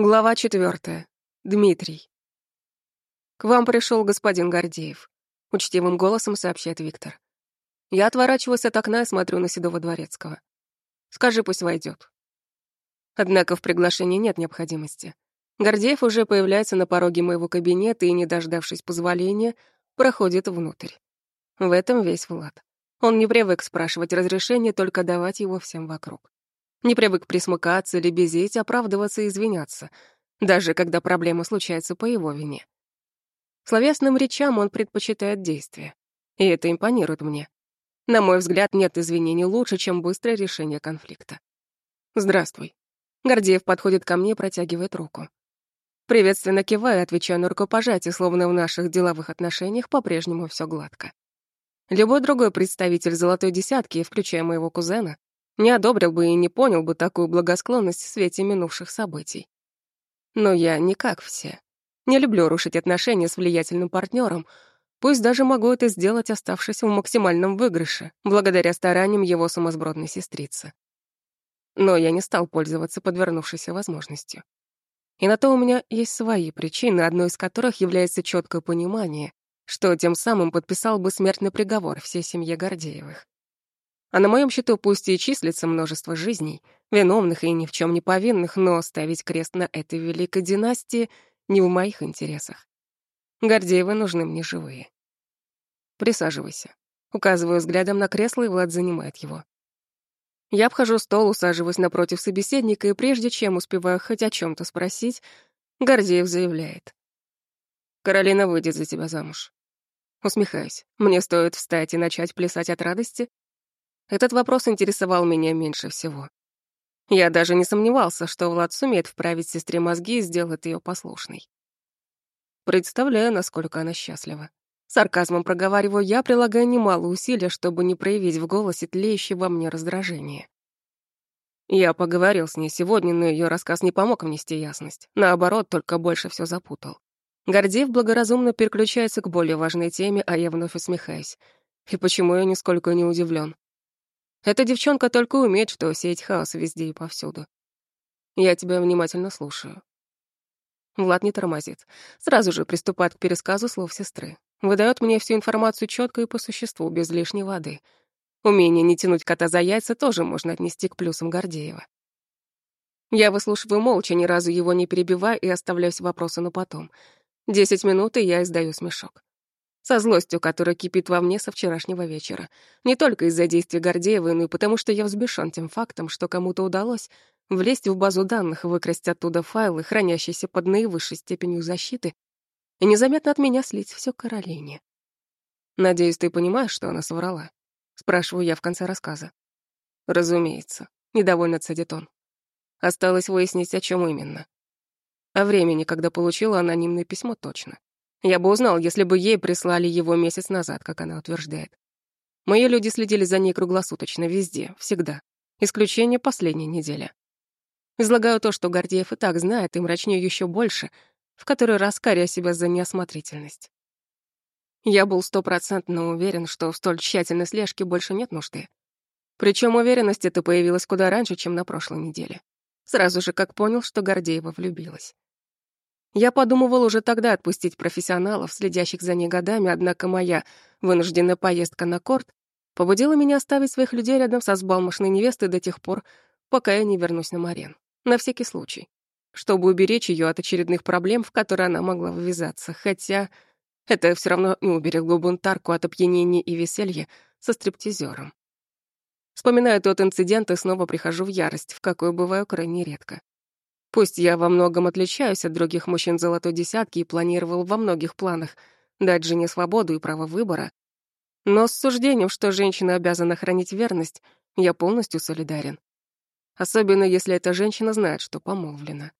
Глава четвертая. Дмитрий. «К вам пришел господин Гордеев», — учтивым голосом сообщает Виктор. Я отворачиваюсь от окна и смотрю на Седого Дворецкого. «Скажи, пусть войдет. Однако в приглашении нет необходимости. Гордеев уже появляется на пороге моего кабинета и, не дождавшись позволения, проходит внутрь. В этом весь Влад. Он не привык спрашивать разрешения, только давать его всем вокруг. Не привык присмыкаться, или безить, оправдываться и извиняться, даже когда проблема случается по его вине. Словесным речам он предпочитает действия, и это импонирует мне. На мой взгляд, нет извинений лучше, чем быстрое решение конфликта. «Здравствуй». Гордеев подходит ко мне и протягивает руку. Приветственно киваю, отвечаю на рукопожатие, словно в наших деловых отношениях по-прежнему все гладко. Любой другой представитель золотой десятки, включая моего кузена, не одобрил бы и не понял бы такую благосклонность в свете минувших событий. Но я не как все. Не люблю рушить отношения с влиятельным партнером, пусть даже могу это сделать, оставшись в максимальном выигрыше, благодаря стараниям его сумасбродной сестрицы. Но я не стал пользоваться подвернувшейся возможностью. И на то у меня есть свои причины, одной из которых является четкое понимание, что тем самым подписал бы смертный приговор всей семье Гордеевых. А на моем счету пусть и числится множество жизней, виновных и ни в чем не повинных, но ставить крест на этой великой династии не в моих интересах. Гордеевы нужны мне живые. Присаживайся. Указываю взглядом на кресло, и Влад занимает его. Я обхожу стол, усаживаюсь напротив собеседника, и прежде чем успеваю хоть о чем то спросить, Гордеев заявляет. «Каролина выйдет за тебя замуж». Усмехаюсь. Мне стоит встать и начать плясать от радости, этот вопрос интересовал меня меньше всего. Я даже не сомневался, что Влад сумеет вправить сестре мозги и сделает ее послушной. Представляю, насколько она счастлива. Сарказмом проговариваю я, прилагая немало усилий, чтобы не проявить в голосе тлеющее во мне раздражение. Я поговорил с ней сегодня, но ее рассказ не помог внести ясность. Наоборот, только больше все запутал. Гордеев благоразумно переключается к более важной теме, а я вновь усмехаюсь. И почему я нисколько не удивлен? Эта девчонка только умеет, что сеять хаос везде и повсюду. Я тебя внимательно слушаю. Влад не тормозит. Сразу же приступает к пересказу слов сестры. Выдает мне всю информацию четко и по существу, без лишней воды. Умение не тянуть кота за яйца тоже можно отнести к плюсам Гордеева. Я выслушиваю молча, ни разу его не перебивая и оставляю вопросы на потом. Десять минут, и я издаю смешок со злостью, которая кипит во мне со вчерашнего вечера. Не только из-за действий Гордеева, но и потому, что я взбешен тем фактом, что кому-то удалось влезть в базу данных, выкрасть оттуда файлы, хранящиеся под наивысшей степенью защиты, и незаметно от меня слить все Каролине. «Надеюсь, ты понимаешь, что она соврала?» — спрашиваю я в конце рассказа. «Разумеется», — недовольно цедит он. Осталось выяснить, о чем именно. О времени, когда получила анонимное письмо, точно. Я бы узнал, если бы ей прислали его месяц назад, как она утверждает. Мои люди следили за ней круглосуточно, везде, всегда. Исключение последней недели. Излагаю то, что Гордеев и так знает, и мрачнее еще больше, в который раз коря себя за неосмотрительность. Я был стопроцентно уверен, что в столь тщательной слежке больше нет нужды. Причем уверенность эта появилась куда раньше, чем на прошлой неделе. Сразу же как понял, что Гордеева влюбилась. Я подумывал уже тогда отпустить профессионалов, следящих за ней годами, однако моя вынужденная поездка на корт побудила меня оставить своих людей рядом со сбалмошной невестой до тех пор, пока я не вернусь на Марен. На всякий случай. Чтобы уберечь ее от очередных проблем, в которые она могла ввязаться. Хотя это все равно не уберегло бунтарку от опьянения и веселья со стриптизером. Вспоминаю тот инцидент и снова прихожу в ярость, в какой бываю крайне редко. Пусть я во многом отличаюсь от других мужчин золотой десятки и планировал во многих планах дать жене свободу и право выбора, но с суждением, что женщина обязана хранить верность, я полностью солидарен. Особенно если эта женщина знает, что помолвлена.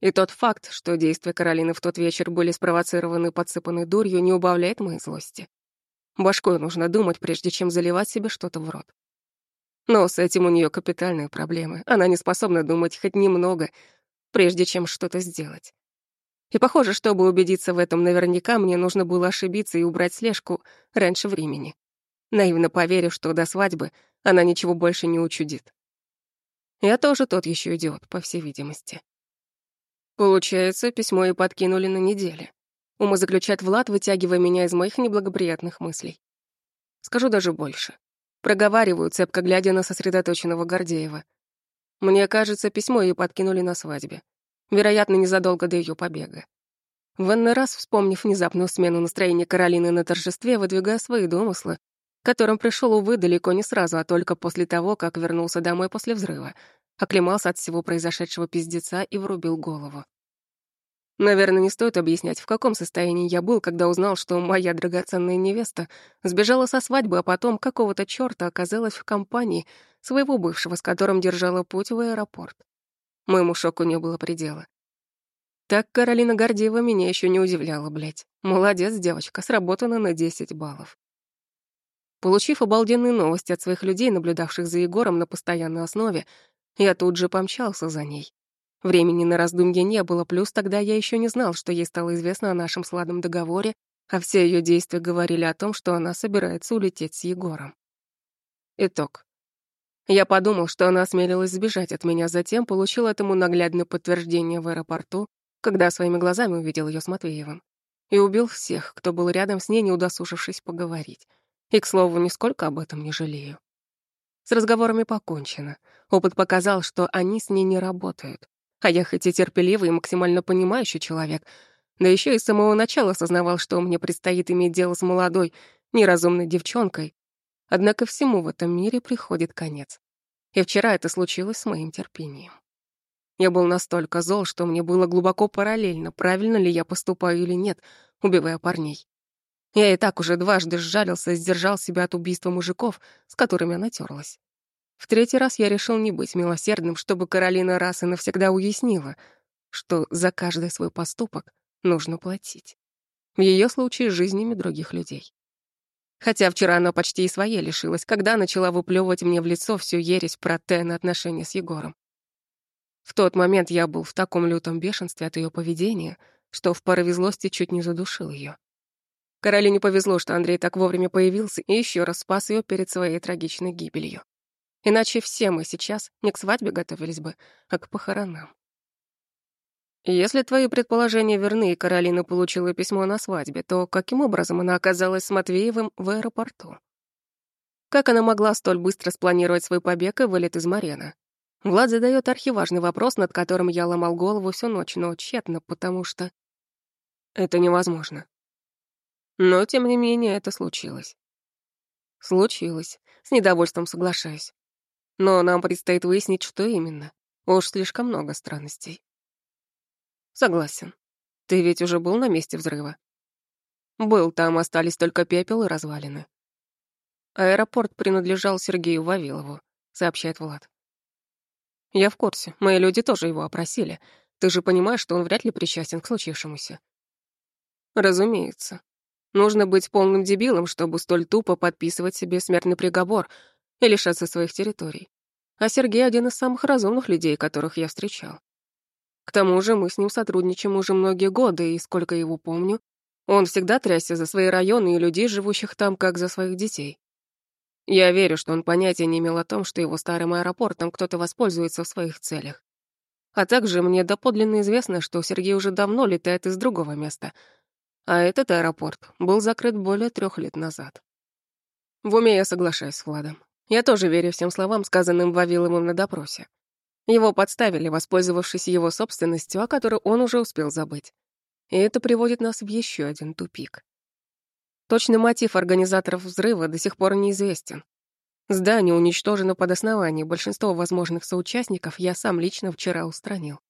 И тот факт, что действия Каролины в тот вечер были спровоцированы подсыпанной дурью, не убавляет моей злости. Башкой нужно думать, прежде чем заливать себе что-то в рот. Но с этим у нее капитальные проблемы. Она не способна думать хоть немного, прежде чем что-то сделать. И похоже, чтобы убедиться в этом наверняка, мне нужно было ошибиться и убрать слежку раньше времени, наивно поверив, что до свадьбы она ничего больше не учудит. Я тоже тот еще идиот, по всей видимости. Получается, письмо и подкинули на неделе. Ума заключает Влад, вытягивая меня из моих неблагоприятных мыслей. Скажу даже больше. Проговариваю, цепко глядя на сосредоточенного Гордеева. Мне кажется, письмо ее подкинули на свадьбе. Вероятно, незадолго до ее побега. В энный раз, вспомнив внезапную смену настроения Каролины на торжестве, выдвигая свои домыслы, которым пришел, увы, далеко не сразу, а только после того, как вернулся домой после взрыва — оклемался от всего произошедшего пиздеца и врубил голову. Наверное, не стоит объяснять, в каком состоянии я был, когда узнал, что моя драгоценная невеста сбежала со свадьбы, а потом какого-то чёрта оказалась в компании своего бывшего, с которым держала путь в аэропорт. Моему шоку не было предела. Так Каролина Гордеева меня еще не удивляла, блядь. Молодец, девочка, сработана на 10 баллов. Получив обалденные новости от своих людей, наблюдавших за Егором на постоянной основе, я тут же помчался за ней. Времени на раздумье не было, плюс тогда я еще не знал, что ей стало известно о нашем сладом договоре, а все ее действия говорили о том, что она собирается улететь с Егором. Итог. Я подумал, что она осмелилась сбежать от меня, затем получил этому наглядное подтверждение в аэропорту, когда своими глазами увидел ее с Матвеевым. И убил всех, кто был рядом с ней, не удосужившись поговорить. И, к слову, нисколько об этом не жалею. С разговорами покончено. Опыт показал, что они с ней не работают. А я хоть и терпеливый и максимально понимающий человек, да еще и с самого начала осознавал, что мне предстоит иметь дело с молодой, неразумной девчонкой. Однако всему в этом мире приходит конец. И вчера это случилось с моим терпением. Я был настолько зол, что мне было глубоко параллельно, правильно ли я поступаю или нет, убивая парней. Я и так уже дважды сжалился и сдержал себя от убийства мужиков, с которыми она терлась. В третий раз я решил не быть милосердным, чтобы Каролина раз и навсегда уяснила, что за каждый свой поступок нужно платить. В ее случае жизнями других людей. Хотя вчера она почти и своей лишилась, когда начала выплевывать мне в лицо всю ересь про Т отношения с Егором. В тот момент я был в таком лютом бешенстве от ее поведения, что в порыве злости чуть не задушил ее. Каролине повезло, что Андрей так вовремя появился и еще раз спас ее перед своей трагичной гибелью. Иначе все мы сейчас не к свадьбе готовились бы, а к похоронам. Если твои предположения верны, и Каролина получила письмо на свадьбе, то каким образом она оказалась с Матвеевым в аэропорту? Как она могла столь быстро спланировать свой побег и вылет из Марена? Влад задает архиважный вопрос, над которым я ломал голову всю ночь, но тщетно, потому что... Это невозможно. Но, тем не менее, это случилось. Случилось. С недовольством соглашаюсь. Но нам предстоит выяснить, что именно. Уж слишком много странностей. Согласен. Ты ведь уже был на месте взрыва? Был, там остались только пепел и развалины. Аэропорт принадлежал Сергею Вавилову, сообщает Влад. Я в курсе, мои люди тоже его опросили. Ты же понимаешь, что он вряд ли причастен к случившемуся. Разумеется. Нужно быть полным дебилом, чтобы столь тупо подписывать себе смертный приговор и лишаться своих территорий. А Сергей один из самых разумных людей, которых я встречал. К тому же мы с ним сотрудничаем уже многие годы, и сколько его помню, он всегда трясся за свои районы и людей, живущих там, как за своих детей. Я верю, что он понятия не имел о том, что его старым аэропортом кто-то воспользуется в своих целях. А также мне доподлинно известно, что Сергей уже давно летает из другого места — а этот аэропорт был закрыт более трех лет назад. В уме я соглашаюсь с Владом. Я тоже верю всем словам, сказанным Вавиловым на допросе. Его подставили, воспользовавшись его собственностью, о которой он уже успел забыть. И это приводит нас в еще один тупик. Точный мотив организаторов взрыва до сих пор неизвестен. Здание уничтожено под основание, большинство возможных соучастников я сам лично вчера устранил.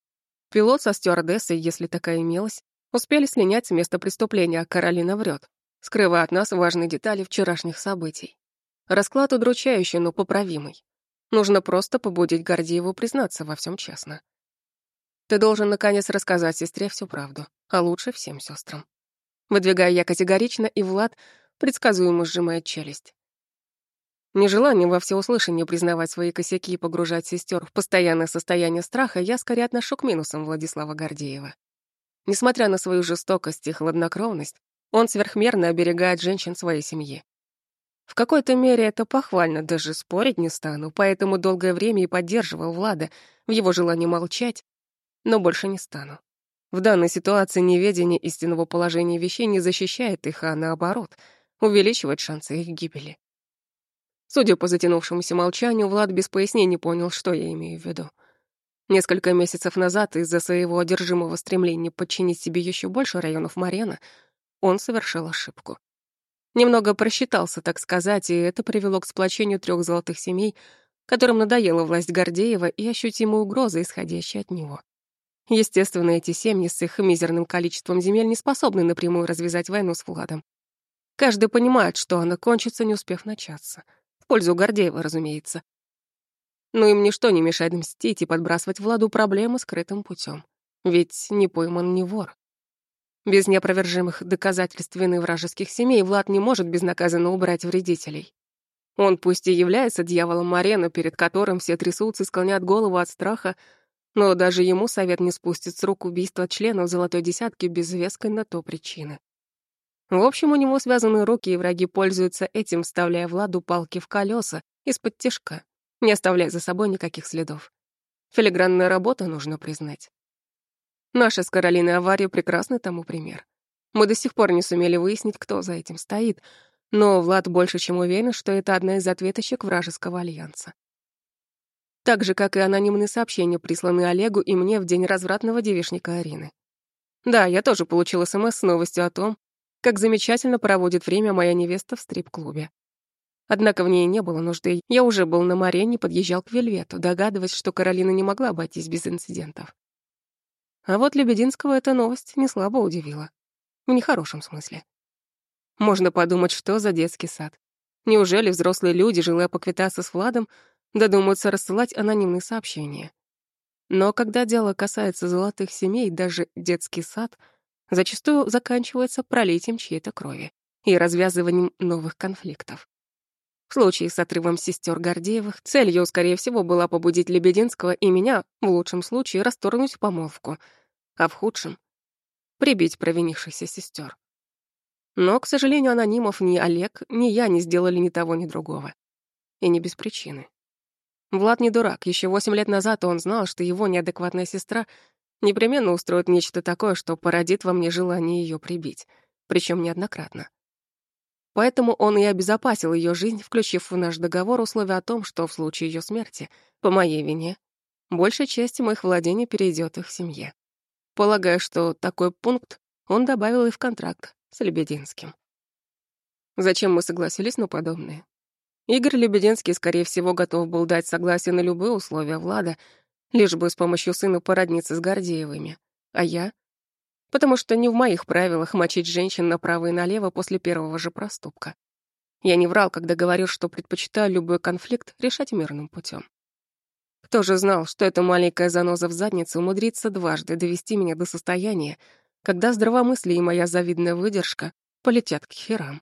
Пилот со стюардессой, если такая имелась, Успели слинять с места преступления, а Каролина врет, скрывая от нас важные детали вчерашних событий. Расклад удручающий, но поправимый. Нужно просто побудить Гордееву признаться во всем честно. Ты должен, наконец, рассказать сестре всю правду, а лучше всем сестрам. Выдвигая я категорично, и Влад предсказуемо сжимает челюсть. Нежеланием во всеуслышание признавать свои косяки и погружать сестер в постоянное состояние страха я скорее отношу к минусам Владислава Гордеева. Несмотря на свою жестокость и хладнокровность, он сверхмерно оберегает женщин своей семьи. В какой-то мере это похвально, даже спорить не стану, поэтому долгое время и поддерживал Влада в его желании молчать, но больше не стану. В данной ситуации неведение истинного положения вещей не защищает их, а наоборот, увеличивает шансы их гибели. Судя по затянувшемуся молчанию, Влад без пояснений понял, что я имею в виду. Несколько месяцев назад из-за своего одержимого стремления подчинить себе еще больше районов Марена он совершил ошибку. Немного просчитался, так сказать, и это привело к сплочению трех золотых семей, которым надоела власть Гордеева и ощутимая угроза, исходящая от него. Естественно, эти семьи с их мизерным количеством земель не способны напрямую развязать войну с Владом. Каждый понимает, что она кончится, не успев начаться. В пользу Гордеева, разумеется. Но им ничто не мешает мстить и подбрасывать Владу проблемы скрытым путем. Ведь не пойман не вор. Без неопровержимых доказательств вины вражеских семей Влад не может безнаказанно убрать вредителей. Он пусть и является дьяволом Марена, перед которым все трясутся и склонят голову от страха, но даже ему совет не спустит с рук убийства членов золотой десятки без веской на то причины. В общем, у него связаны руки, и враги пользуются этим, вставляя Владу палки в колеса из-под тяжка, не оставляя за собой никаких следов. Филигранная работа, нужно признать. Наша с Каролиной авария — прекрасный тому пример. Мы до сих пор не сумели выяснить, кто за этим стоит, но Влад больше чем уверен, что это одна из ответочек вражеского альянса. Так же, как и анонимные сообщения, присланные Олегу и мне в день развратного девишника Арины. Да, я тоже получила СМС с новостью о том, как замечательно проводит время моя невеста в стрип-клубе. Однако в ней не было нужды. Я уже был на Марене, подъезжал к Вельвету, догадываясь, что Каролина не могла обойтись без инцидентов. А вот Лебединского эта новость не слабо удивила. В нехорошем смысле. Можно подумать, что за детский сад. Неужели взрослые люди, желая поквитаться с Владом, додумаются рассылать анонимные сообщения? Но когда дело касается золотых семей, даже детский сад зачастую заканчивается пролитием чьей-то крови и развязыванием новых конфликтов. В случае с отрывом сестер Гордеевых целью, скорее всего, была побудить Лебединского и меня, в лучшем случае, расторгнуть помолвку, а в худшем — прибить провинившихся сестер. Но, к сожалению, анонимов ни Олег, ни я не сделали ни того, ни другого. И не без причины. Влад не дурак. Еще восемь лет назад он знал, что его неадекватная сестра непременно устроит нечто такое, что породит во мне желание ее прибить, причем неоднократно. Поэтому он и обезопасил ее жизнь, включив в наш договор условие о том, что в случае ее смерти, по моей вине, большая часть моих владений перейдет их семье. Полагаю, что такой пункт он добавил и в контракт с Лебединским. Зачем мы согласились на подобное? Игорь Лебединский, скорее всего, готов был дать согласие на любые условия Влада, лишь бы с помощью сына породниться с Гордеевыми. А я потому что не в моих правилах мочить женщин направо и налево после первого же проступка. Я не врал, когда говорил, что предпочитаю любой конфликт решать мирным путем. Кто же знал, что эта маленькая заноза в заднице умудрится дважды довести меня до состояния, когда здравомыслие и моя завидная выдержка полетят к херам?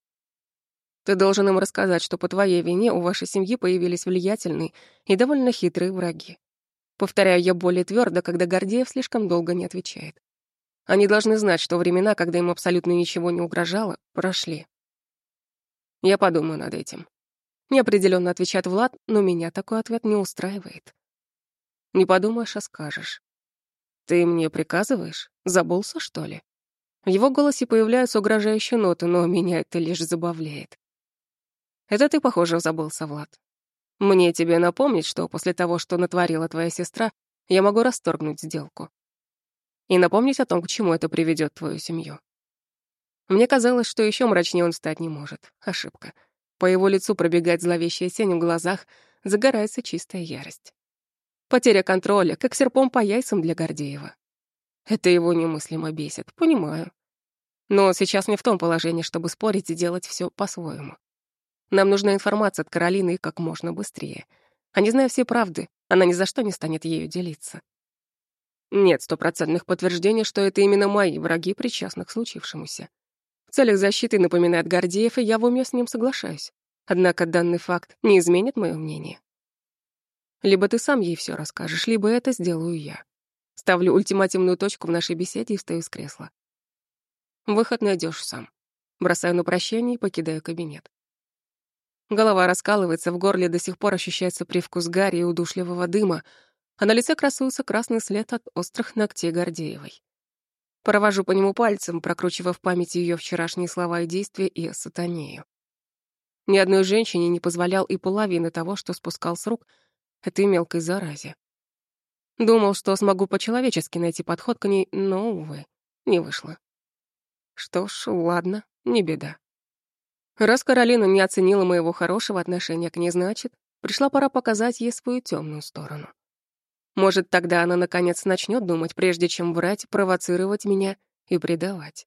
Ты должен им рассказать, что по твоей вине у вашей семьи появились влиятельные и довольно хитрые враги. Повторяю я более твердо, когда Гордеев слишком долго не отвечает. Они должны знать, что времена, когда им абсолютно ничего не угрожало, прошли. Я подумаю над этим. Неопределенно отвечает Влад, но меня такой ответ не устраивает. Не подумаешь, а скажешь. Ты мне приказываешь? Забылся, что ли? В его голосе появляются угрожающие ноты, но меня это лишь забавляет. Это ты, похоже, забылся, Влад. Мне тебе напомнить, что после того, что натворила твоя сестра, я могу расторгнуть сделку и напомнить о том, к чему это приведет твою семью. Мне казалось, что еще мрачнее он стать не может. Ошибка. По его лицу пробегает зловещая тень в глазах, загорается чистая ярость. Потеря контроля, как серпом по яйцам для Гордеева. Это его немыслимо бесит, понимаю. Но сейчас не в том положении, чтобы спорить и делать все по-своему. Нам нужна информация от Каролины как можно быстрее. А не зная все правды, она ни за что не станет ею делиться. Нет стопроцентных подтверждений, что это именно мои враги причастны к случившемуся. В целях защиты напоминает Гордеев, и я в уме с ним соглашаюсь. Однако данный факт не изменит мое мнение. Либо ты сам ей все расскажешь, либо это сделаю я. Ставлю ультимативную точку в нашей беседе и встаю с кресла. Выход найдешь сам. Бросаю на прощание и покидаю кабинет. Голова раскалывается, в горле до сих пор ощущается привкус гари и удушливого дыма, а на лице красуется красный след от острых ногтей Гордеевой. Провожу по нему пальцем, прокручивая в памяти ее вчерашние слова и действия и сатанею. Ни одной женщине не позволял и половины того, что спускал с рук этой мелкой заразе. Думал, что смогу по-человечески найти подход к ней, но, увы, не вышло. Что ж, ладно, не беда. Раз Каролина не оценила моего хорошего отношения к ней, значит, пришла пора показать ей свою темную сторону. Может, тогда она наконец начнет думать, прежде чем врать, провоцировать меня и предавать.